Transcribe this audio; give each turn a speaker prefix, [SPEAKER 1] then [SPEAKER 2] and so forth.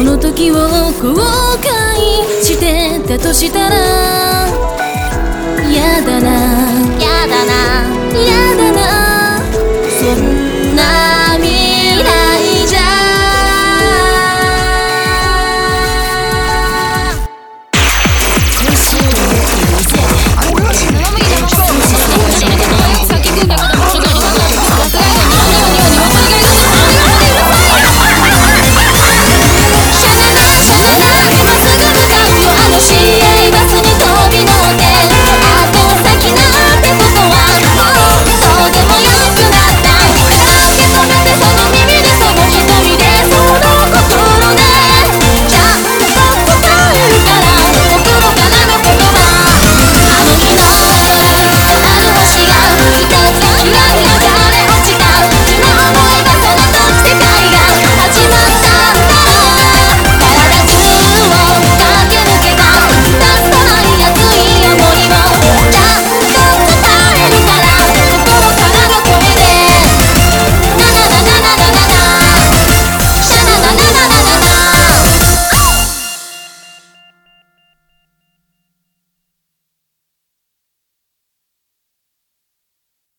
[SPEAKER 1] この時を後悔してたとしたら